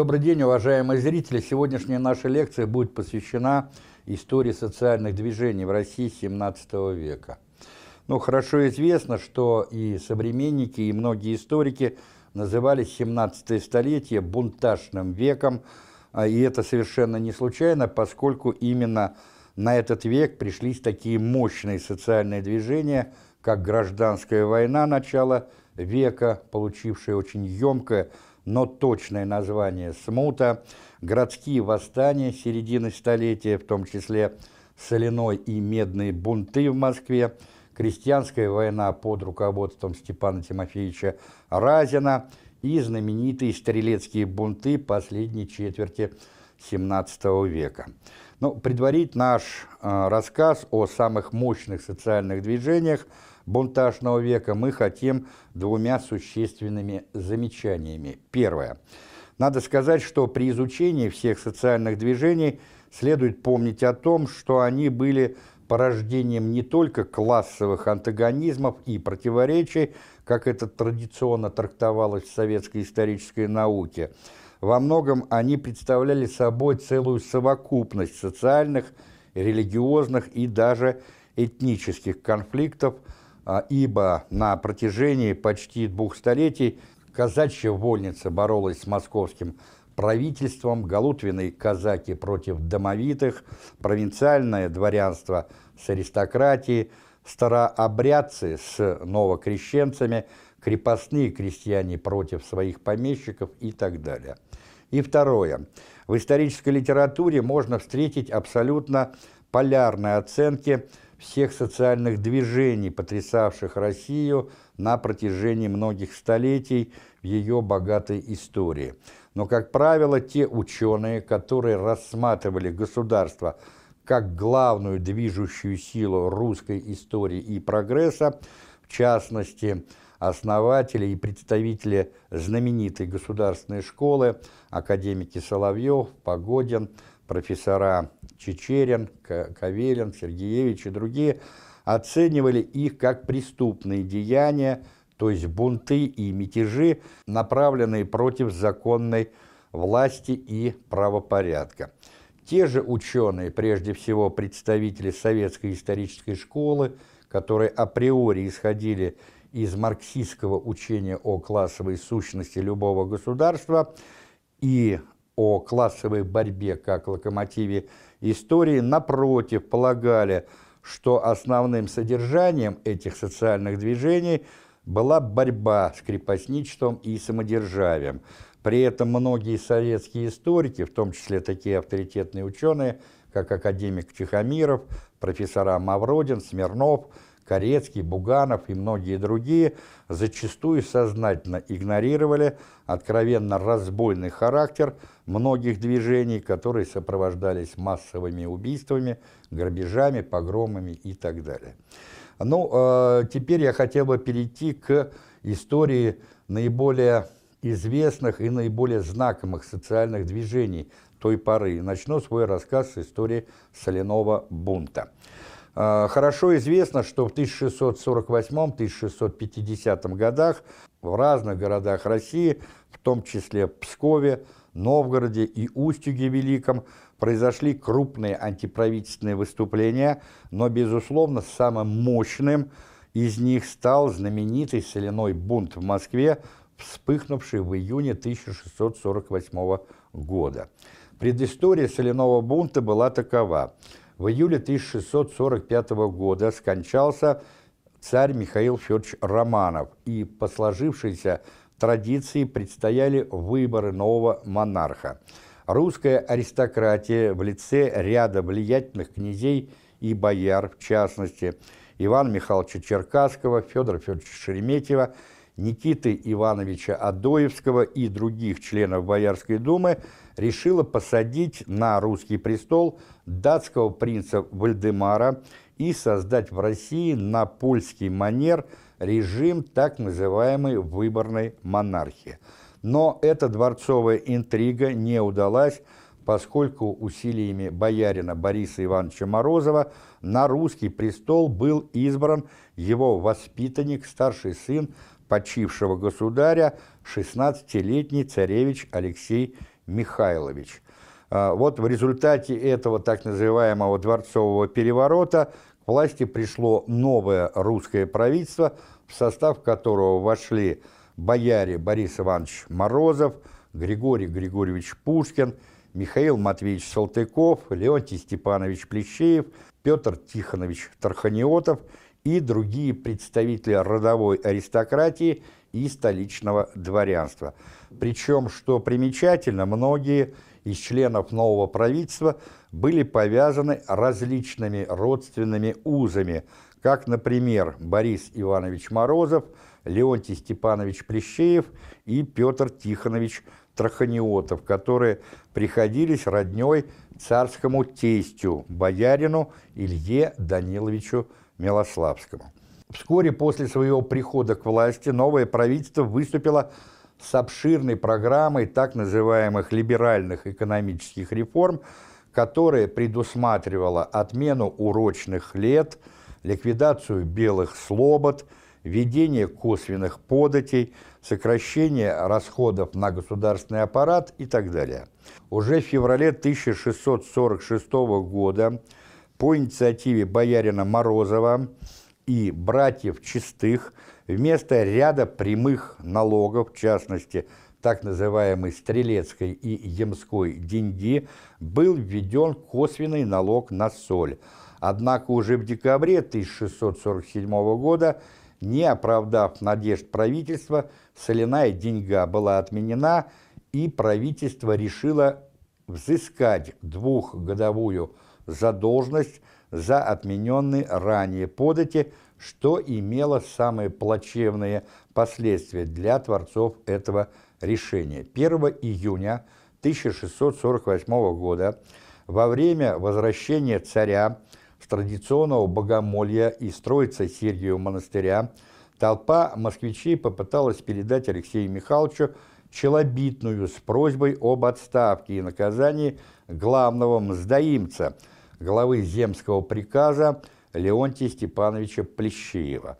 Добрый день, уважаемые зрители! Сегодняшняя наша лекция будет посвящена истории социальных движений в России XVII века. Ну, хорошо известно, что и современники, и многие историки называли 17 столетие бунтажным веком, а, и это совершенно не случайно, поскольку именно на этот век пришлись такие мощные социальные движения, как гражданская война начала века, получившая очень емкое но точное название «Смута», городские восстания середины столетия, в том числе соляной и медные бунты в Москве, крестьянская война под руководством Степана Тимофеевича Разина и знаменитые стрелецкие бунты последней четверти XVII века. Ну, предварить наш э, рассказ о самых мощных социальных движениях бунтажного века мы хотим двумя существенными замечаниями. Первое. Надо сказать, что при изучении всех социальных движений следует помнить о том, что они были порождением не только классовых антагонизмов и противоречий, как это традиционно трактовалось в советской исторической науке. Во многом они представляли собой целую совокупность социальных, религиозных и даже этнических конфликтов – ибо на протяжении почти двух столетий казачья вольница боролась с московским правительством, галутвины казаки против домовитых, провинциальное дворянство с аристократией, старообрядцы с новокрещенцами, крепостные крестьяне против своих помещиков и так далее. И второе. В исторической литературе можно встретить абсолютно полярные оценки – всех социальных движений, потрясавших Россию на протяжении многих столетий в ее богатой истории. Но, как правило, те ученые, которые рассматривали государство как главную движущую силу русской истории и прогресса, в частности, основатели и представители знаменитой государственной школы, академики Соловьев, Погодин – профессора Чечерин, Кавелин, Сергеевич и другие оценивали их как преступные деяния, то есть бунты и мятежи, направленные против законной власти и правопорядка. Те же ученые, прежде всего представители советской исторической школы, которые априори исходили из марксистского учения о классовой сущности любого государства и о классовой борьбе как локомотиве истории, напротив, полагали, что основным содержанием этих социальных движений была борьба с крепостничеством и самодержавием. При этом многие советские историки, в том числе такие авторитетные ученые, как академик Тихомиров, профессора Мавродин, Смирнов – Корецкий, Буганов и многие другие зачастую сознательно игнорировали откровенно разбойный характер многих движений, которые сопровождались массовыми убийствами, грабежами, погромами и так далее. Ну, э, теперь я хотел бы перейти к истории наиболее известных и наиболее знакомых социальных движений той поры. Начну свой рассказ с истории соляного бунта. А, хорошо известно, что в 1648-1650 годах в разных городах России, в том числе Пскове, Новгороде и Устюге Великом, произошли крупные антиправительственные выступления, но, безусловно, самым мощным из них стал знаменитый соляной бунт в Москве, вспыхнувший в июне 1648 года. Предыстория соляного бунта была такова – в июле 1645 года скончался царь Михаил Федорович Романов, и по сложившейся традиции предстояли выборы нового монарха. Русская аристократия в лице ряда влиятельных князей и бояр, в частности, Ивана Михайловича Черкасского, Федора Федоровича Шереметьева, Никиты Ивановича Адоевского и других членов Боярской думы решила посадить на русский престол датского принца Вальдемара и создать в России на польский манер режим так называемой выборной монархии. Но эта дворцовая интрига не удалась, поскольку усилиями боярина Бориса Ивановича Морозова на русский престол был избран его воспитанник, старший сын почившего государя, 16-летний царевич Алексей Михайлович. А, вот в результате этого так называемого дворцового переворота к власти пришло новое русское правительство, в состав которого вошли бояре Борис Иванович Морозов, Григорий Григорьевич Пушкин, Михаил Матвеевич Салтыков, Леонтий Степанович Плещеев, Петр Тихонович Тарханиотов и другие представители родовой аристократии и столичного дворянства. Причем, что примечательно, многие из членов нового правительства были повязаны различными родственными узами, как, например, Борис Иванович Морозов, Леонтий Степанович Плещеев и Петр Тихонович Траханиотов, которые приходились родней царскому тестю, боярину Илье Даниловичу Милославскому. Вскоре после своего прихода к власти новое правительство выступило с обширной программой так называемых либеральных экономических реформ, которая предусматривала отмену урочных лет, ликвидацию белых слобод, введение косвенных податей, сокращение расходов на государственный аппарат и так далее. Уже в феврале 1646 года по инициативе боярина Морозова и братьев Чистых вместо ряда прямых налогов, в частности, так называемой стрелецкой и ямской деньги, был введен косвенный налог на соль. Однако уже в декабре 1647 года, не оправдав надежд правительства, соляная деньга была отменена, и правительство решило взыскать двухгодовую задолженность за отмененные ранее подати, что имело самые плачевные последствия для творцов этого решения. 1 июня 1648 года во время возвращения царя с традиционного богомолья и строица Сергиева монастыря толпа москвичей попыталась передать Алексею Михайловичу челобитную с просьбой об отставке и наказании главного мздоимца, главы земского приказа Леонтия Степановича Плещеева.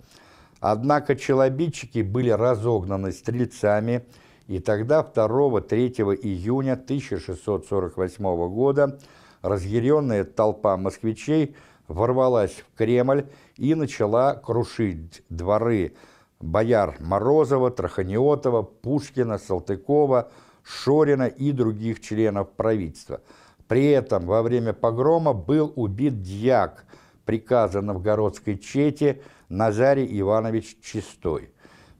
Однако челобитчики были разогнаны стрельцами, и тогда 2-3 июня 1648 года разъяренная толпа москвичей ворвалась в Кремль и начала крушить дворы бояр Морозова, Траханиотова, Пушкина, Салтыкова, Шорина и других членов правительства. При этом во время погрома был убит дьяк приказа новгородской чете Назарий Иванович Чистой.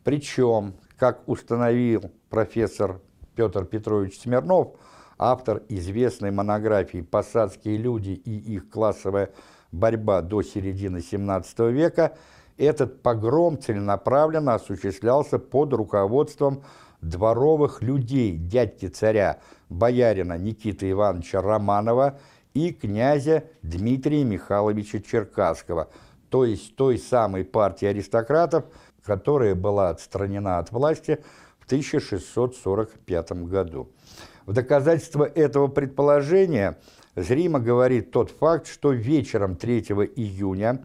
Причем, как установил профессор Петр Петрович Смирнов, автор известной монографии «Посадские люди и их классовая борьба до середины XVII века», этот погром целенаправленно осуществлялся под руководством дворовых людей дядьки царя, боярина Никиты Ивановича Романова и князя Дмитрия Михайловича Черкасского, то есть той самой партии аристократов, которая была отстранена от власти в 1645 году. В доказательство этого предположения зримо говорит тот факт, что вечером 3 июня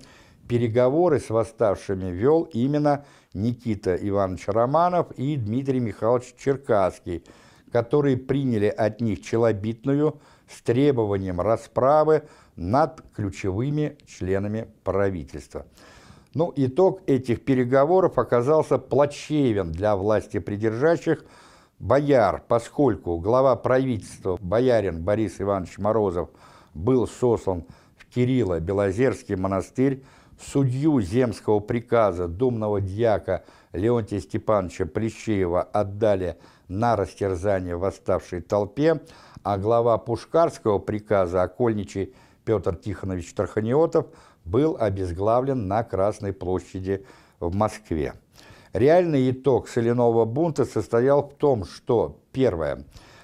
переговоры с восставшими вел именно Никита Иванович Романов и Дмитрий Михайлович Черкасский, которые приняли от них челобитную с требованием расправы над ключевыми членами правительства. Ну, итог этих переговоров оказался плачевен для власти придержащих бояр, поскольку глава правительства, боярин Борис Иванович Морозов, был сослан в Кирилло-Белозерский монастырь, судью земского приказа думного дьяка Леонтия Степановича Плещеева отдали на растерзание восставшей толпе, а глава Пушкарского приказа окольничий Петр Тихонович Тарханиотов был обезглавлен на Красной площади в Москве. Реальный итог соляного бунта состоял в том, что, первое,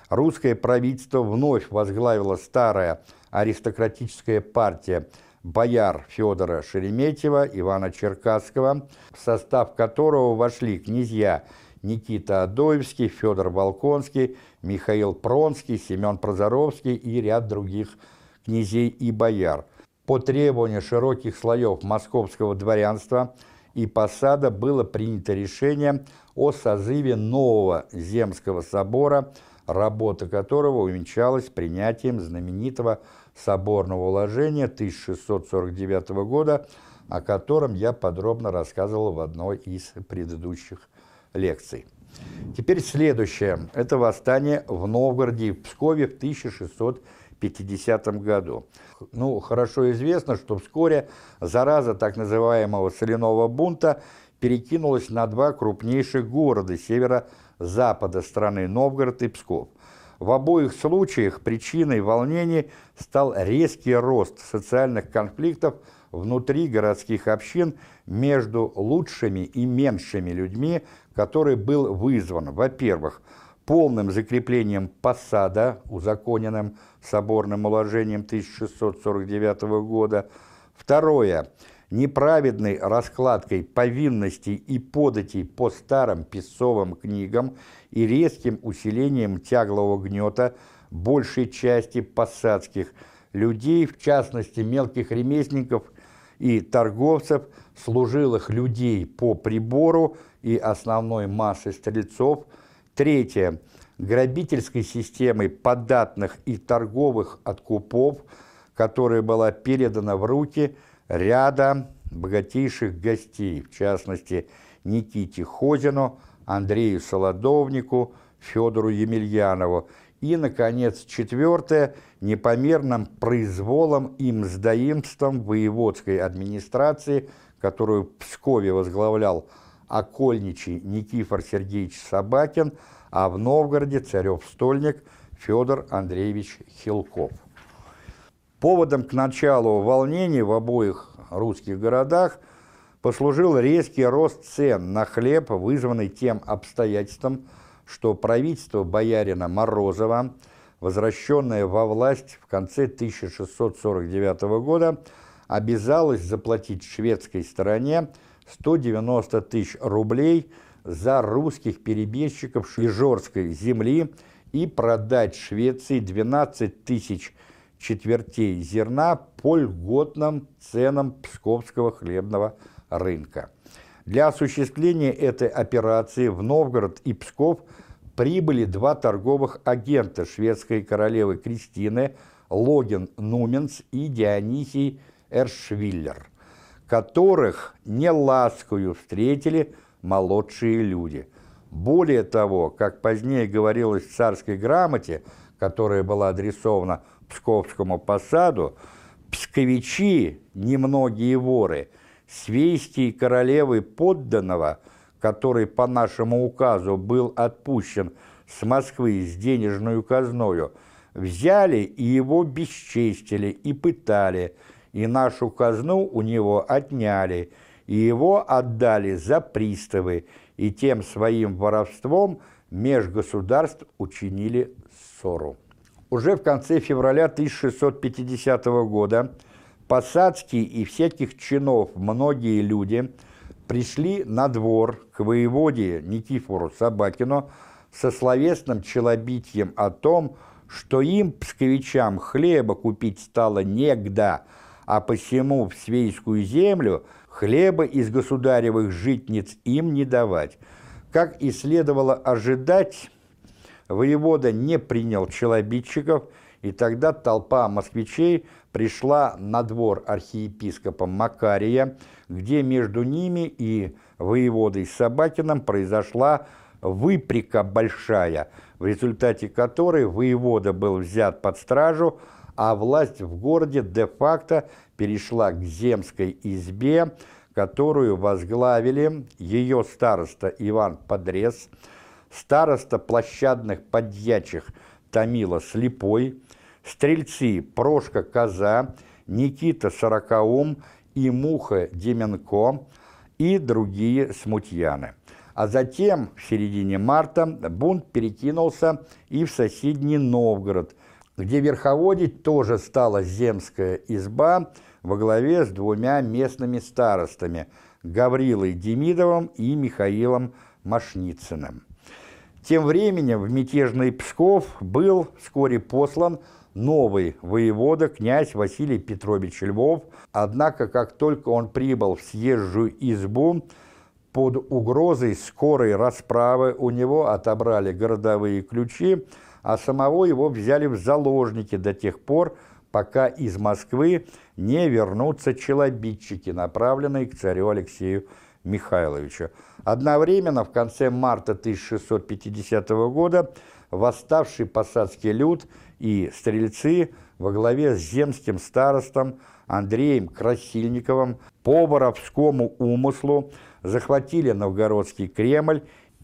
русское правительство вновь возглавила старая аристократическая партия бояр Федора Шереметьева, Ивана Черкасского, в состав которого вошли князья Никита Адоевский, Федор Волконский, Михаил Пронский, Семен Прозоровский и ряд других князей и бояр. По требованию широких слоев московского дворянства и посада было принято решение о созыве нового Земского собора работа которого увенчалась принятием знаменитого соборного уложения 1649 года, о котором я подробно рассказывал в одной из предыдущих лекций. Теперь следующее. Это восстание в Новгороде и Пскове в 1650 году. Ну, хорошо известно, что вскоре зараза так называемого соляного бунта перекинулась на два крупнейших города северо-запада страны Новгород и Псков. В обоих случаях причиной волнений стал резкий рост социальных конфликтов внутри городских общин между лучшими и меньшими людьми, который был вызван, во-первых, полным закреплением посада, узаконенным соборным уложением 1649 года, второе – неправедной раскладкой повинностей и податей по старым писовым книгам и резким усилением тяглого гнета большей части посадских людей, в частности мелких ремесленников и торговцев, служилых людей по прибору и основной массы стрельцов. Третье. Грабительской системой податных и торговых откупов, которая была передана в руки – ряда богатейших гостей, в частности Никите Хозину, Андрею Солодовнику, Федору Емельянову и, наконец, четвертое – непомерным произволом и мздоимством воеводской администрации, которую в Пскове возглавлял окольничий Никифор Сергеевич Собакин, а в Новгороде царев-стольник Федор Андреевич Хилков. Поводом к началу волнений в обоих русских городах послужил резкий рост цен на хлеб, вызванный тем обстоятельством, что правительство боярина Морозова, возвращенное во власть в конце 1649 года, обязалось заплатить шведской стороне 190 тысяч рублей за русских перебежчиков Ижорской земли и продать Швеции 12 тысяч четвертей зерна по льготным ценам Псковского хлебного рынка. Для осуществления этой операции в Новгород и Псков прибыли два торговых агента шведской королевы Кристины Логин Нуменс и Дионисий Эршвиллер, которых не ласкою встретили молодшие люди. Более того, как позднее говорилось в царской грамоте, которая была адресована Псковскому посаду, псковичи, немногие воры, свейстей королевы подданного, который по нашему указу был отпущен с Москвы с денежную казною, взяли и его бесчестили и пытали, и нашу казну у него отняли, и его отдали за приставы, и тем своим воровством меж государств учинили ссору. Уже в конце февраля 1650 года посадские и всяких чинов многие люди пришли на двор к воеводе Никифору Собакину со словесным челобитием о том, что им, псковичам, хлеба купить стало негда, а посему в Свейскую землю хлеба из государевых житниц им не давать. Как и следовало ожидать, Воевода не принял челобитчиков, и тогда толпа москвичей пришла на двор архиепископа Макария, где между ними и воеводой Собакиным произошла выпрека большая, в результате которой воевода был взят под стражу, а власть в городе де-факто перешла к земской избе, которую возглавили ее староста Иван Подрез, староста площадных подьячих Томила Слепой, стрельцы Прошка Коза, Никита Сорокаум и Муха Деменко и другие смутьяны. А затем, в середине марта, бунт перекинулся и в соседний Новгород, где верховодить тоже стала земская изба во главе с двумя местными старостами – Гаврилой Демидовым и Михаилом Машницыным. Тем временем в мятежный Псков был вскоре послан новый воевода, князь Василий Петрович Львов, однако как только он прибыл в съезжую избу, под угрозой скорой расправы у него отобрали городовые ключи, а самого его взяли в заложники до тех пор, пока из Москвы не вернутся челобитчики, направленные к царю Алексею Михайловичу. Одновременно в конце марта 1650 года восставший посадский люд и стрельцы во главе с земским старостом Андреем Красильниковым по воровскому умыслу захватили Новгородский Кремль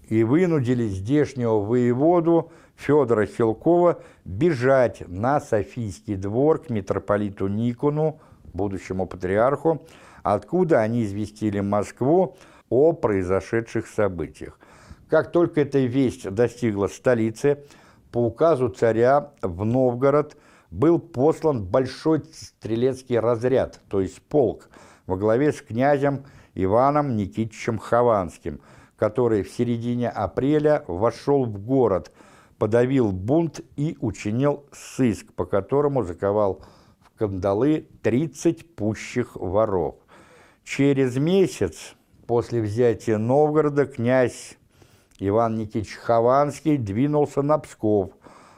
и вынудили здешнего воеводу Федора Хилкова бежать на Софийский двор к митрополиту Никону, будущему патриарху, откуда они известили Москву о произошедших событиях. Как только эта весть достигла столицы, по указу царя в Новгород был послан большой стрелецкий разряд, то есть полк, во главе с князем Иваном Никитичем Хованским, который в середине апреля вошел в город, подавил бунт и учинил сыск, по которому заковал в кандалы 30 пущих воров. Через месяц после взятия Новгорода князь Иван Никитич Хованский двинулся на Псков,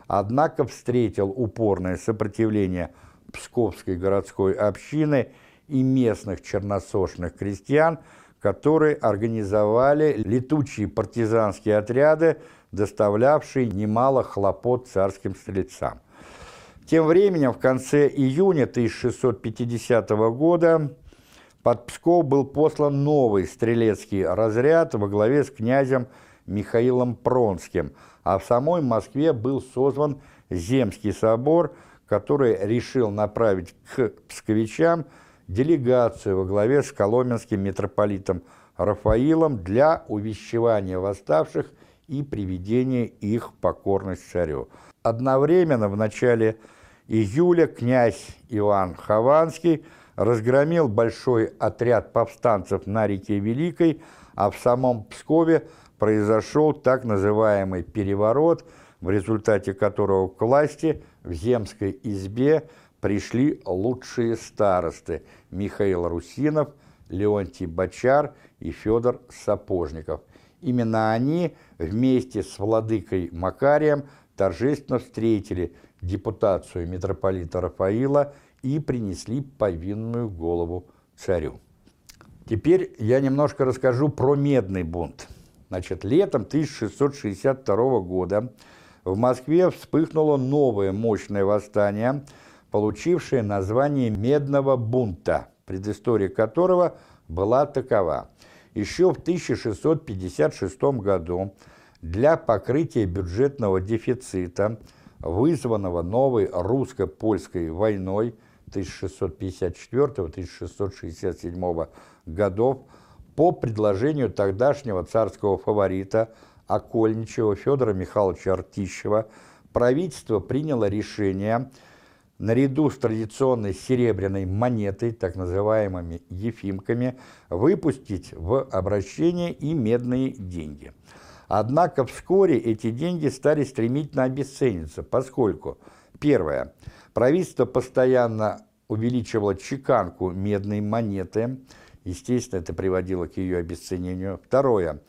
однако встретил упорное сопротивление Псковской городской общины и местных черносошных крестьян, которые организовали летучие партизанские отряды, доставлявшие немало хлопот царским стрельцам. Тем временем в конце июня 1650 года под Псков был послан новый стрелецкий разряд во главе с князем Михаилом Пронским, а в самой Москве был созван Земский собор, который решил направить к псковичам делегацию во главе с коломенским митрополитом Рафаилом для увещевания восставших и приведения их в покорность царю. Одновременно в начале июля князь Иван Хованский разгромил большой отряд повстанцев на реке Великой, а в самом Пскове произошел так называемый переворот, в результате которого к власти в земской избе пришли лучшие старосты Михаил Русинов, Леонтий Бочар и Федор Сапожников. Именно они вместе с владыкой Макарием торжественно встретили депутацию митрополита Рафаила и принесли повинную голову царю. Теперь я немножко расскажу про медный бунт. Значит, летом 1662 года в Москве вспыхнуло новое мощное восстание, получившее название «Медного бунта», предыстория которого была такова. Еще в 1656 году для покрытия бюджетного дефицита, вызванного новой русско-польской войной 1654-1667 годов, по предложению тогдашнего царского фаворита Окольничева Федора Михайловича Артищева правительство приняло решение наряду с традиционной серебряной монетой, так называемыми ефимками, выпустить в обращение и медные деньги. Однако вскоре эти деньги стали стремительно обесцениться, поскольку, первое, правительство постоянно увеличивало чеканку медной монеты, Естественно, это приводило к ее обесценению. Второе.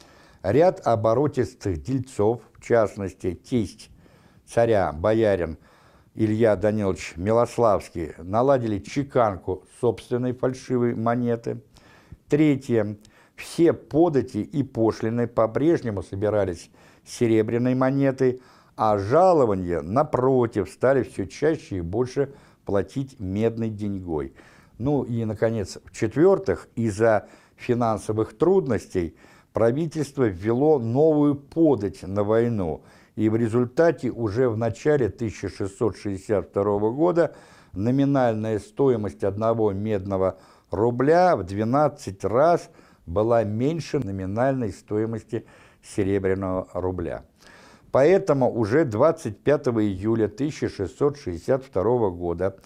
Ряд оборотистых дельцов, в частности, тесть царя, боярин Илья Данилович Милославский, наладили чеканку собственной фальшивой монеты. Третье. Все подати и пошлины по-прежнему собирались серебряной монетой, а жалования, напротив, стали все чаще и больше платить медной деньгой – ну и, наконец, в-четвертых, из-за финансовых трудностей правительство ввело новую подать на войну, и в результате уже в начале 1662 года номинальная стоимость одного медного рубля в 12 раз была меньше номинальной стоимости серебряного рубля. Поэтому уже 25 июля 1662 года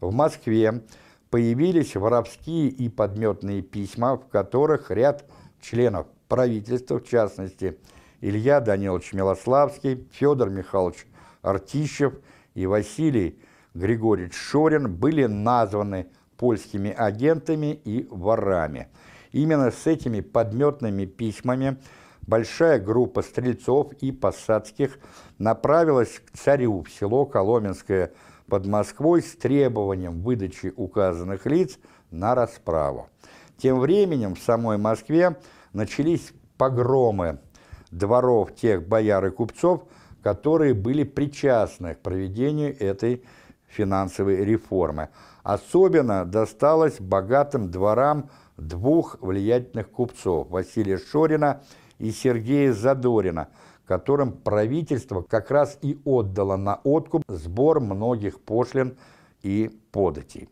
в Москве появились воровские и подметные письма, в которых ряд членов правительства, в частности, Илья Данилович Милославский, Федор Михайлович Артищев и Василий Григорьевич Шорин были названы польскими агентами и ворами. Именно с этими подметными письмами большая группа стрельцов и посадских направилась к царю в село Коломенское под Москвой с требованием выдачи указанных лиц на расправу. Тем временем в самой Москве начались погромы дворов тех бояр и купцов, которые были причастны к проведению этой финансовой реформы. Особенно досталось богатым дворам двух влиятельных купцов – Василия Шорина и Сергея Задорина, которым правительство как раз и отдало на откуп сбор многих пошлин и податей.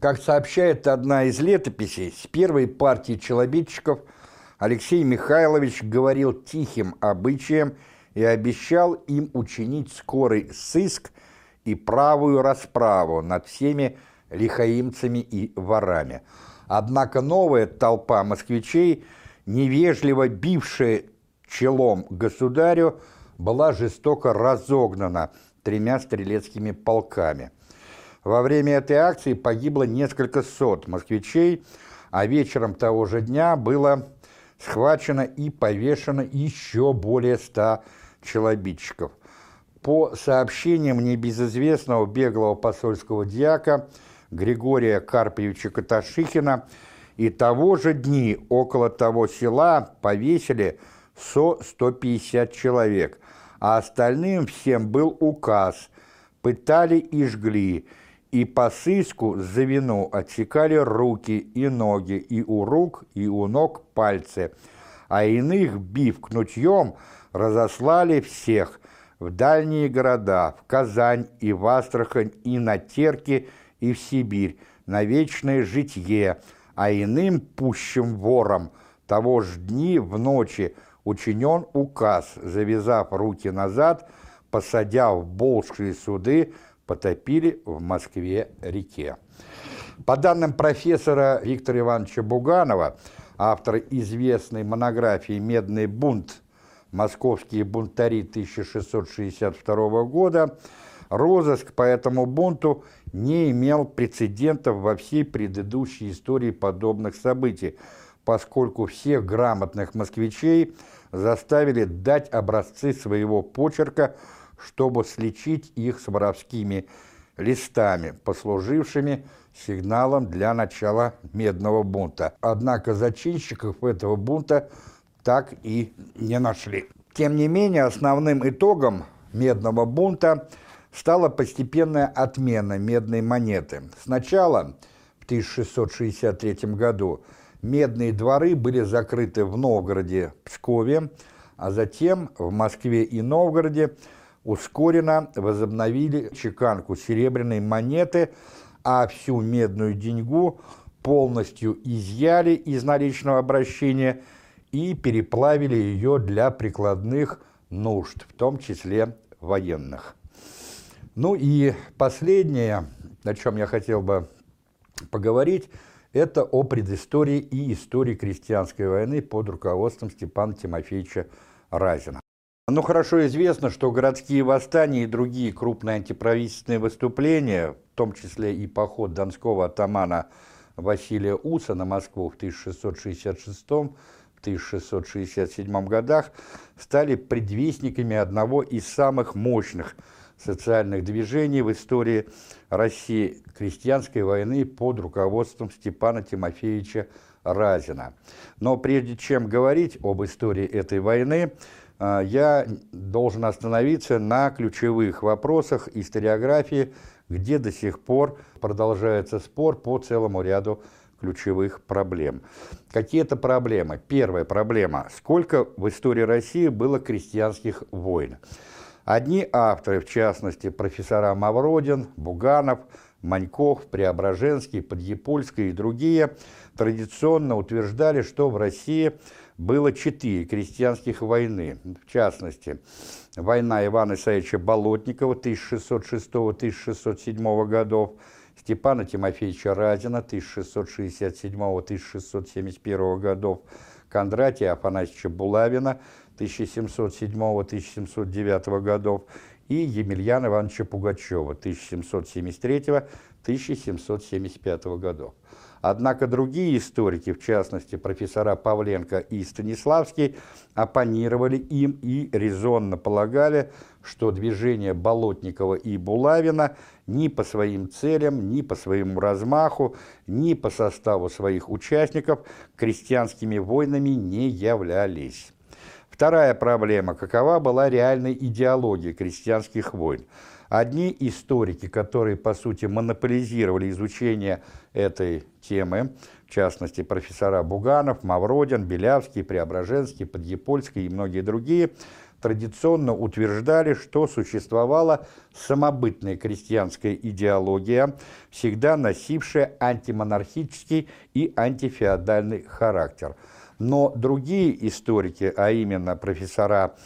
Как сообщает одна из летописей, с первой партии челобитчиков Алексей Михайлович говорил тихим обычаем и обещал им учинить скорый сыск и правую расправу над всеми лихаимцами и ворами. Однако новая толпа москвичей, невежливо бившая челом государю, была жестоко разогнана тремя стрелецкими полками. Во время этой акции погибло несколько сот москвичей, а вечером того же дня было схвачено и повешено еще более ста челобитчиков. По сообщениям небезызвестного беглого посольского дьяка Григория Карпьевича Каташихина, и того же дни около того села повесили со-150 человек, а остальным всем был указ, пытали и жгли, и по сыску за вину отсекали руки и ноги, и у рук, и у ног пальцы, а иных, бив кнутьем, разослали всех в дальние города, в Казань и в Астрахань, и на Терки, и в Сибирь, на вечное житье, а иным пущим вором того ж дни в ночи учинен указ, завязав руки назад, посадя в болшие суды, потопили в Москве-реке. По данным профессора Виктора Ивановича Буганова, автора известной монографии «Медный бунт. Московские бунтари 1662 года», розыск по этому бунту не имел прецедентов во всей предыдущей истории подобных событий, поскольку всех грамотных москвичей заставили дать образцы своего почерка – чтобы сличить их с воровскими листами, послужившими сигналом для начала медного бунта. Однако зачинщиков этого бунта так и не нашли. Тем не менее, основным итогом медного бунта стала постепенная отмена медной монеты. Сначала, в 1663 году, медные дворы были закрыты в Новгороде, Пскове, а затем в Москве и Новгороде ускоренно возобновили чеканку серебряной монеты, а всю медную деньгу полностью изъяли из наличного обращения и переплавили ее для прикладных нужд, в том числе военных. Ну и последнее, о чем я хотел бы поговорить, это о предыстории и истории крестьянской войны под руководством Степана Тимофеевича Разина. Ну, хорошо известно, что городские восстания и другие крупные антиправительственные выступления, в том числе и поход донского атамана Василия Уса на Москву в 1666-1667 годах, стали предвестниками одного из самых мощных социальных движений в истории России – крестьянской войны под руководством Степана Тимофеевича Разина. Но прежде чем говорить об истории этой войны, а, я должен остановиться на ключевых вопросах историографии, где до сих пор продолжается спор по целому ряду ключевых проблем. Какие это проблемы? Первая проблема. Сколько в истории России было крестьянских войн? Одни авторы, в частности, профессора Мавродин, Буганов, Маньков, Преображенский, Подъепольский и другие, традиционно утверждали, что в России – было четыре крестьянских войны, в частности, война Ивана Исаевича Болотникова 1606-1607 годов, Степана Тимофеевича Разина 1667-1671 годов, Кондратия Афанасьевича Булавина 1707-1709 годов и Емельяна Ивановича Пугачева 1773-1775 годов. Однако другие историки, в частности профессора Павленко и Станиславский, оппонировали им и резонно полагали, что движение Болотникова и Булавина ни по своим целям, ни по своему размаху, ни по составу своих участников крестьянскими войнами не являлись. Вторая проблема – какова была реальная идеология крестьянских войн? Одни историки, которые, по сути, монополизировали изучение этой темы, в частности, профессора Буганов, Мавродин, Белявский, Преображенский, Подъепольский и многие другие, традиционно утверждали, что существовала самобытная крестьянская идеология, всегда носившая антимонархический и антифеодальный характер. Но другие историки, а именно профессора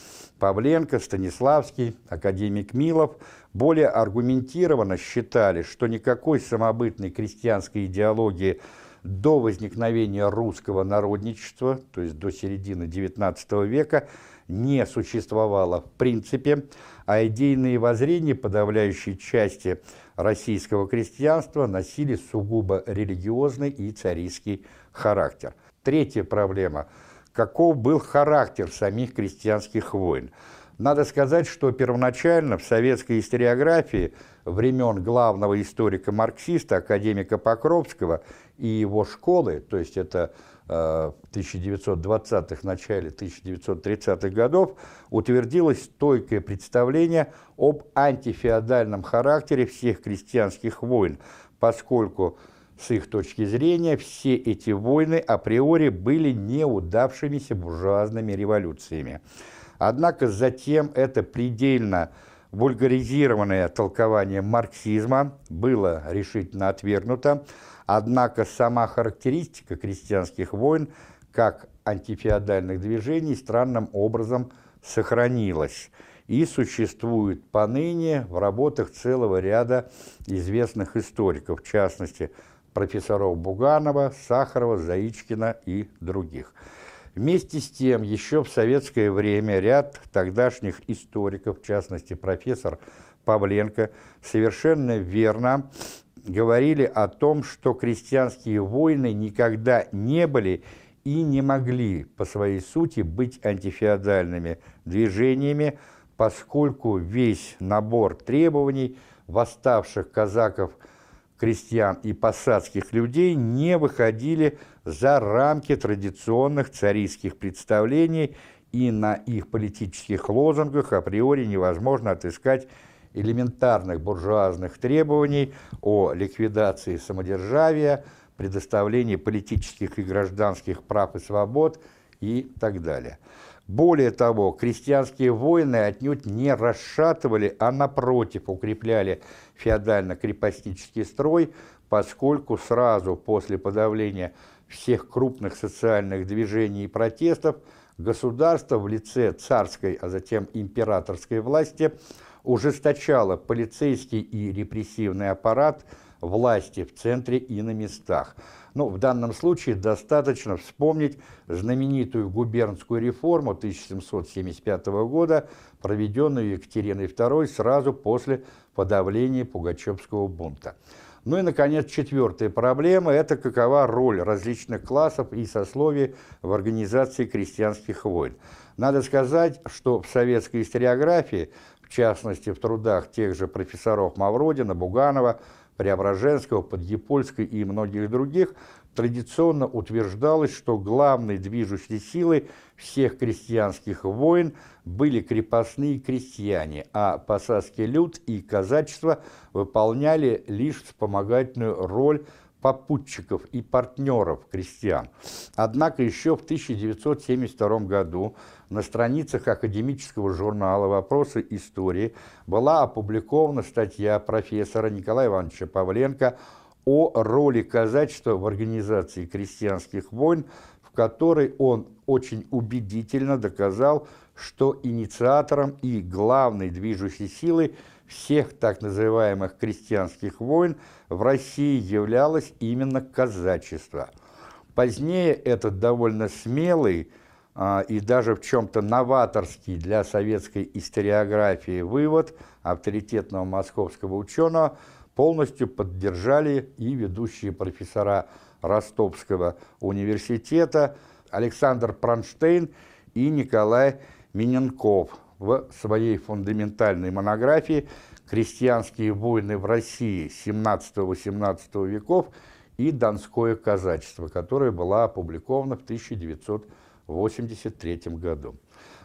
Павленко, Станиславский, академик Милов, более аргументированно считали, что никакой самобытной крестьянской идеологии до возникновения русского народничества, то есть до середины XIX века, не существовало в принципе, а идейные воззрения подавляющей части российского крестьянства носили сугубо религиозный и царистский характер. Третья проблема – каков был характер самих крестьянских войн. Надо сказать, что первоначально в советской историографии времен главного историка-марксиста, академика Покровского и его школы, то есть это 1920-х, э, начале 1930-х годов, утвердилось стойкое представление об антифеодальном характере всех крестьянских войн, поскольку с их точки зрения, все эти войны априори были неудавшимися буржуазными революциями. Однако затем это предельно вульгаризированное толкование марксизма было решительно отвергнуто, однако сама характеристика крестьянских войн как антифеодальных движений странным образом сохранилась и существует поныне в работах целого ряда известных историков, в частности, профессоров Буганова, Сахарова, Заичкина и других. Вместе с тем, еще в советское время ряд тогдашних историков, в частности профессор Павленко, совершенно верно говорили о том, что крестьянские войны никогда не были и не могли по своей сути быть антифеодальными движениями, поскольку весь набор требований восставших казаков – крестьян и посадских людей не выходили за рамки традиционных царистских представлений, и на их политических лозунгах априори невозможно отыскать элементарных буржуазных требований о ликвидации самодержавия, предоставлении политических и гражданских прав и свобод и так далее. Более того, крестьянские войны отнюдь не расшатывали, а напротив укрепляли феодально-крепостнический строй, поскольку сразу после подавления всех крупных социальных движений и протестов государство в лице царской, а затем императорской власти ужесточало полицейский и репрессивный аппарат власти в центре и на местах – ну, в данном случае достаточно вспомнить знаменитую губернскую реформу 1775 года, проведенную Екатериной II сразу после подавления Пугачевского бунта. Ну и, наконец, четвертая проблема – это какова роль различных классов и сословий в организации крестьянских войн. Надо сказать, что в советской историографии, в частности в трудах тех же профессоров Мавродина, Буганова, Преображенского, Подъепольской и многих других, традиционно утверждалось, что главной движущей силой всех крестьянских войн были крепостные крестьяне, а посадский люд и казачество выполняли лишь вспомогательную роль попутчиков и партнеров крестьян. Однако еще в 1972 году на страницах академического журнала «Вопросы истории» была опубликована статья профессора Николая Ивановича Павленко о роли казачества в организации крестьянских войн, в которой он очень убедительно доказал, что инициатором и главной движущей силой всех так называемых крестьянских войн в России являлось именно казачество. Позднее этот довольно смелый а, и даже в чем-то новаторский для советской историографии вывод авторитетного московского ученого полностью поддержали и ведущие профессора Ростовского университета, Александр Пронштейн и Николай Миненков в своей фундаментальной монографии «Крестьянские войны в России 17-18 веков и Донское казачество», которая была опубликована в 1983 году.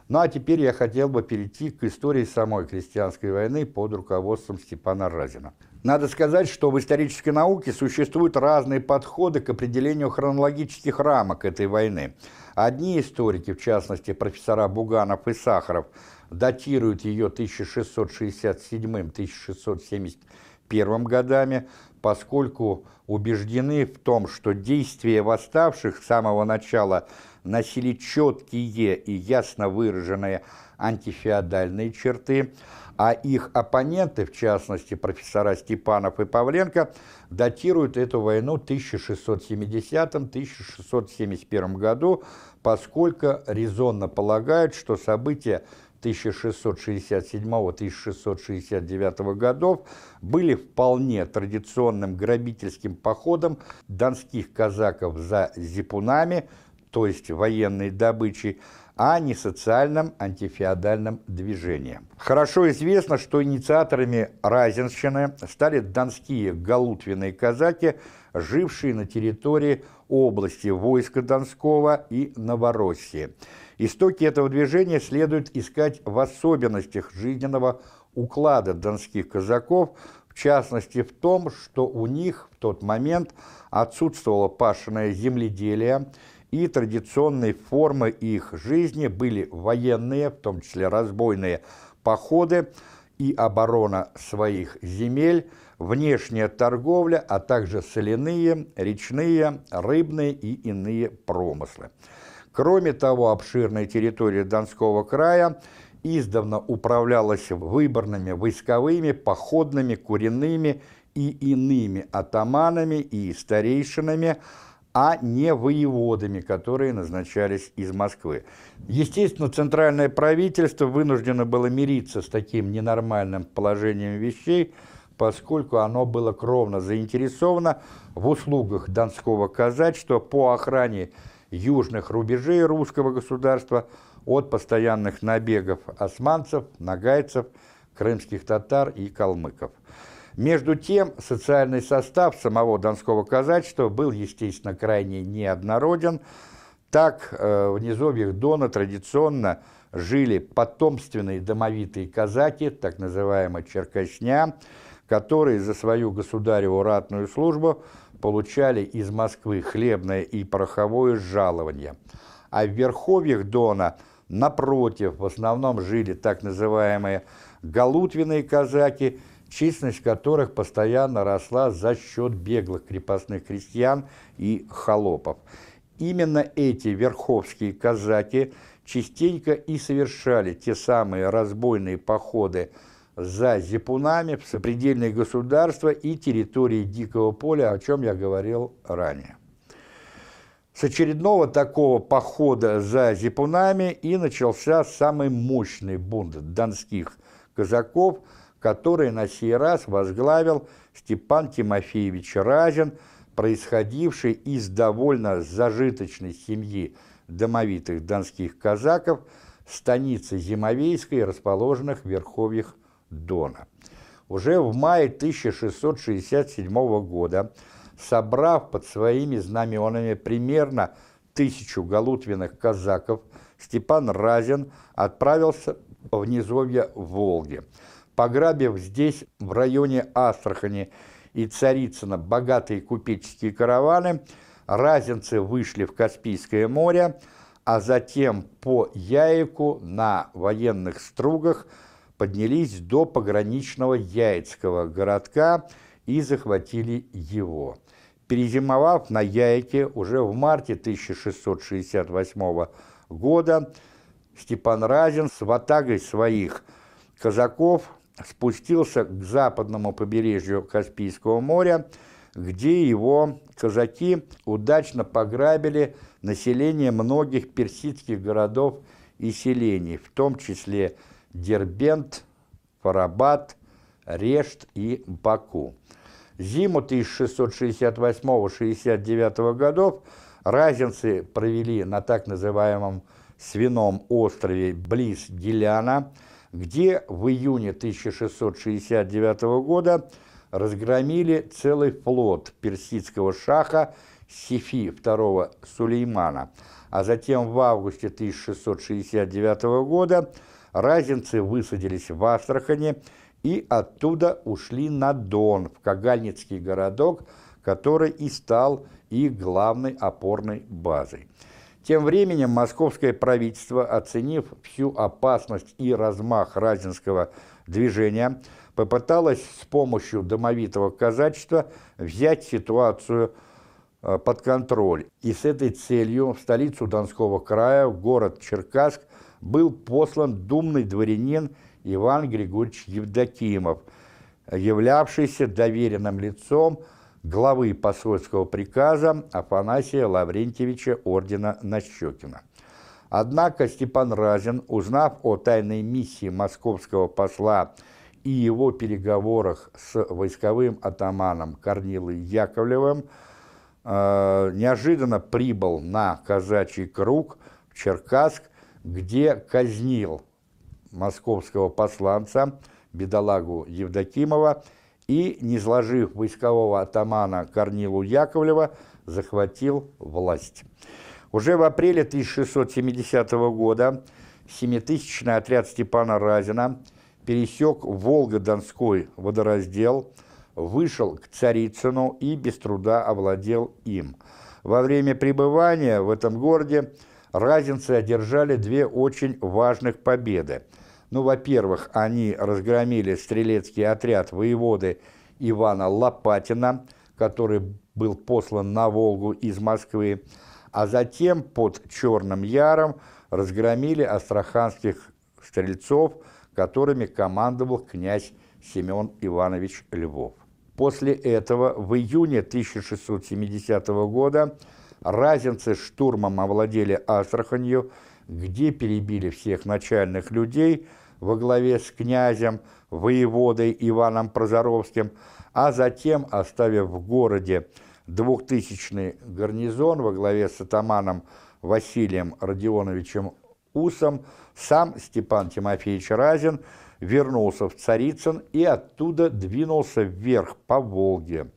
Ну а теперь я хотел бы перейти к истории самой крестьянской войны под руководством Степана Разина. Надо сказать, что в исторической науке существуют разные подходы к определению хронологических рамок этой войны. Одни историки, в частности профессора Буганов и Сахаров, датируют ее 1667-1671 годами, поскольку убеждены в том, что действия восставших с самого начала носили четкие и ясно выраженные антифеодальные черты, а их оппоненты, в частности профессора Степанов и Павленко, датируют эту войну 1670-1671 году, поскольку резонно полагают, что события 1667-1669 годов были вполне традиционным грабительским походом донских казаков за зипунами, то есть военной добычей, а не социальным антифеодальным движением. Хорошо известно, что инициаторами Разинщины стали донские галутвенные казаки, жившие на территории области войска Донского и Новороссии. Истоки этого движения следует искать в особенностях жизненного уклада донских казаков, в частности в том, что у них в тот момент отсутствовало пашенное земледелие, и традиционной формой их жизни были военные, в том числе разбойные походы и оборона своих земель, внешняя торговля, а также соляные, речные, рыбные и иные промыслы. Кроме того, обширная территория Донского края издавна управлялась выборными войсковыми, походными, куренными и иными атаманами и старейшинами, а не воеводами, которые назначались из Москвы. Естественно, центральное правительство вынуждено было мириться с таким ненормальным положением вещей, поскольку оно было кровно заинтересовано в услугах Донского казачества по охране южных рубежей русского государства от постоянных набегов османцев, нагайцев, крымских татар и калмыков. Между тем, социальный состав самого Донского казачества был, естественно, крайне неоднороден. Так, э, в низовьях Дона традиционно жили потомственные домовитые казаки, так называемая черкашня, которые за свою государеву ратную службу получали из Москвы хлебное и пороховое жалование. А в верховьях Дона, напротив, в основном жили так называемые галутвенные казаки – численность которых постоянно росла за счет беглых крепостных крестьян и холопов. Именно эти верховские казаки частенько и совершали те самые разбойные походы за зипунами в сопредельные государства и территории Дикого поля, о чем я говорил ранее. С очередного такого похода за зипунами и начался самый мощный бунт донских казаков – который на сей раз возглавил Степан Тимофеевич Разин, происходивший из довольно зажиточной семьи домовитых донских казаков, станицы Зимовейской, расположенных в верховьях Дона. Уже в мае 1667 года, собрав под своими знаменами примерно тысячу галутвенных казаков, Степан Разин отправился в низовье Волги – Пограбив здесь, в районе Астрахани и Царицына, богатые купеческие караваны, разинцы вышли в Каспийское море, а затем по Яйку на военных стругах поднялись до пограничного Яицкого городка и захватили его. Перезимовав на Яйке уже в марте 1668 года, Степан Разин с ватагой своих казаков спустился к западному побережью Каспийского моря, где его казаки удачно пограбили население многих персидских городов и селений, в том числе Дербент, Фарабад, Решт и Баку. Зиму 1668-69 годов разинцы провели на так называемом Свином острове близ Геляна, где в июне 1669 года разгромили целый флот персидского шаха Сифи II Сулеймана, а затем в августе 1669 года разинцы высадились в Астрахани и оттуда ушли на Дон, в Кагальницкий городок, который и стал их главной опорной базой. Тем временем московское правительство, оценив всю опасность и размах разинского движения, попыталось с помощью домовитого казачества взять ситуацию э, под контроль. И с этой целью в столицу Донского края, в город Черкасск, был послан думный дворянин Иван Григорьевич Евдокимов, являвшийся доверенным лицом главы посольского приказа Афанасия Лаврентьевича ордена Нащекина. Однако Степан Разин, узнав о тайной миссии московского посла и его переговорах с войсковым атаманом Корнилой Яковлевым, э, неожиданно прибыл на казачий круг в Черкасск, где казнил московского посланца, бедолагу Евдокимова, и, не сложив войскового атамана Корнилу Яковлева, захватил власть. Уже в апреле 1670 года семитысячный отряд Степана Разина пересек Волго-Донской водораздел, вышел к Царицыну и без труда овладел им. Во время пребывания в этом городе разинцы одержали две очень важных победы. Ну, во-первых, они разгромили стрелецкий отряд воеводы Ивана Лопатина, который был послан на Волгу из Москвы, а затем под Черным Яром разгромили астраханских стрельцов, которыми командовал князь Семен Иванович Львов. После этого в июне 1670 года разинцы штурмом овладели Астраханью, где перебили всех начальных людей во главе с князем, воеводой Иваном Прозоровским, а затем, оставив в городе двухтысячный гарнизон во главе с атаманом Василием Родионовичем Усом, сам Степан Тимофеевич Разин вернулся в Царицын и оттуда двинулся вверх по Волге.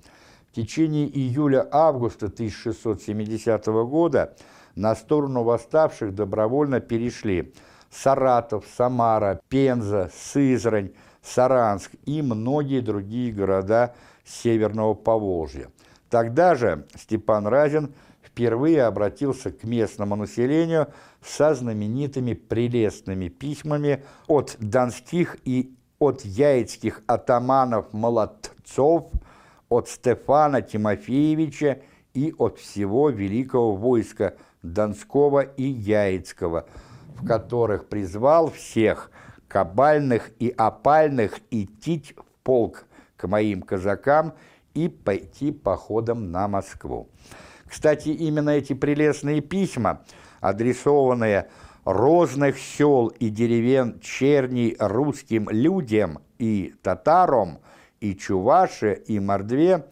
В течение июля-августа 1670 года на сторону восставших добровольно перешли Саратов, Самара, Пенза, Сызрань, Саранск и многие другие города Северного Поволжья. Тогда же Степан Разин впервые обратился к местному населению со знаменитыми прелестными письмами от донских и от яицких атаманов-молодцов, от Стефана Тимофеевича и от всего великого войска Донского и Яицкого, в которых призвал всех кабальных и опальных идти в полк к моим казакам и пойти походом на Москву. Кстати, именно эти прелестные письма, адресованные розных сел и деревен черней русским людям и татарам, и Чуваши, и Мордве,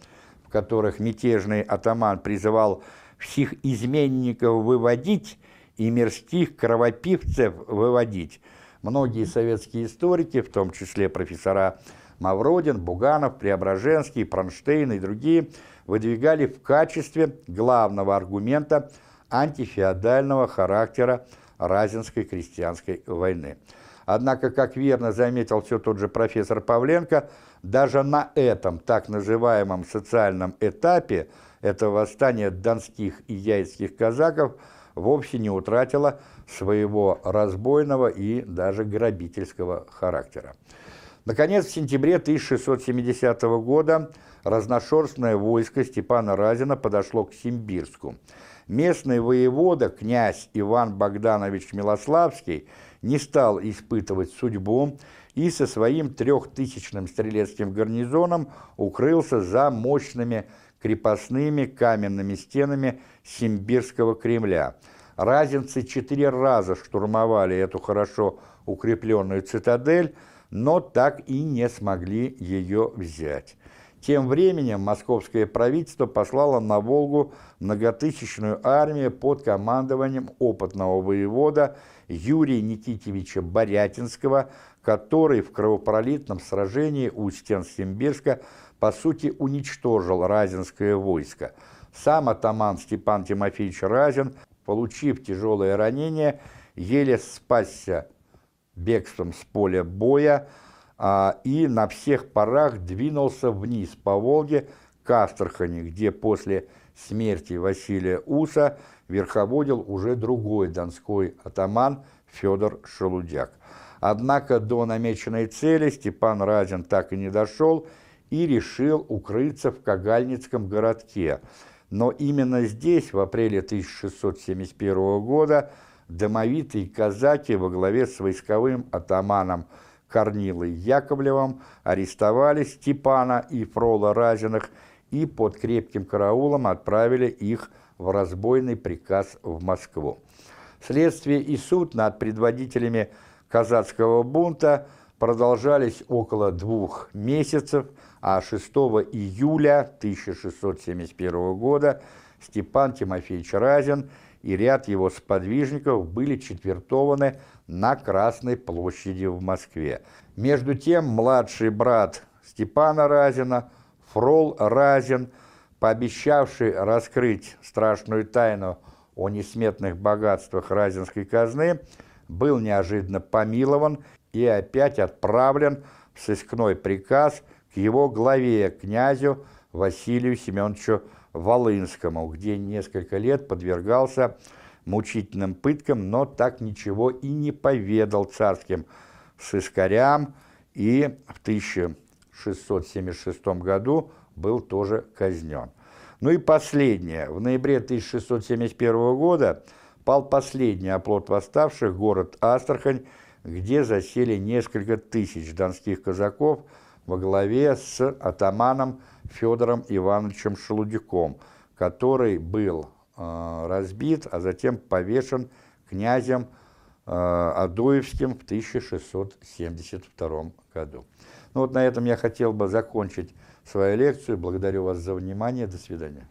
в которых мятежный атаман призывал всех изменников выводить и мирских кровопивцев выводить. Многие советские историки, в том числе профессора Мавродин, Буганов, Преображенский, Пронштейн и другие, выдвигали в качестве главного аргумента антифеодального характера Разинской крестьянской войны. Однако, как верно заметил все тот же профессор Павленко, даже на этом так называемом социальном этапе это восстание донских и яйцких казаков вовсе не утратило своего разбойного и даже грабительского характера. Наконец, в сентябре 1670 года разношерстное войско Степана Разина подошло к Симбирску. Местный воевода, князь Иван Богданович Милославский, не стал испытывать судьбу и со своим трехтысячным стрелецким гарнизоном укрылся за мощными крепостными каменными стенами Симбирского Кремля. Разинцы четыре раза штурмовали эту хорошо укрепленную цитадель, но так и не смогли ее взять. Тем временем московское правительство послало на Волгу многотысячную армию под командованием опытного воевода Юрия Никитьевича Борятинского, который в кровопролитном сражении у стен Симбирска по сути уничтожил Разинское войско. Сам атаман Степан Тимофеевич Разин, получив тяжелое ранение, еле спасся бегством с поля боя, а, и на всех парах двинулся вниз по Волге к Астрахани, где после смерти Василия Уса верховодил уже другой донской атаман Федор Шелудяк. Однако до намеченной цели Степан Разин так и не дошел и решил укрыться в Кагальницком городке. Но именно здесь, в апреле 1671 года, домовитые казаки во главе с войсковым атаманом Корнилой Яковлевым арестовали Степана и Фрола Разиных и под крепким караулом отправили их в разбойный приказ в Москву. Следствие и суд над предводителями казацкого бунта продолжались около двух месяцев, а 6 июля 1671 года Степан Тимофеевич Разин и ряд его сподвижников были четвертованы на Красной площади в Москве. Между тем младший брат Степана Разина, Фрол Разин, пообещавший раскрыть страшную тайну о несметных богатствах Разинской казны, был неожиданно помилован и опять отправлен в сыскной приказ к его главе, князю Василию Семеновичу Волынскому, где несколько лет подвергался мучительным пыткам, но так ничего и не поведал царским сыскарям и в 1676 году был тоже казнен. Ну и последнее. В ноябре 1671 года пал последний оплот восставших, город Астрахань, где засели несколько тысяч донских казаков во главе с атаманом Федором Ивановичем Шелудяком, который был э, разбит, а затем повешен князем э, Адоевским в 1672 году. Ну вот на этом я хотел бы закончить свою лекцию. Благодарю вас за внимание. До свидания.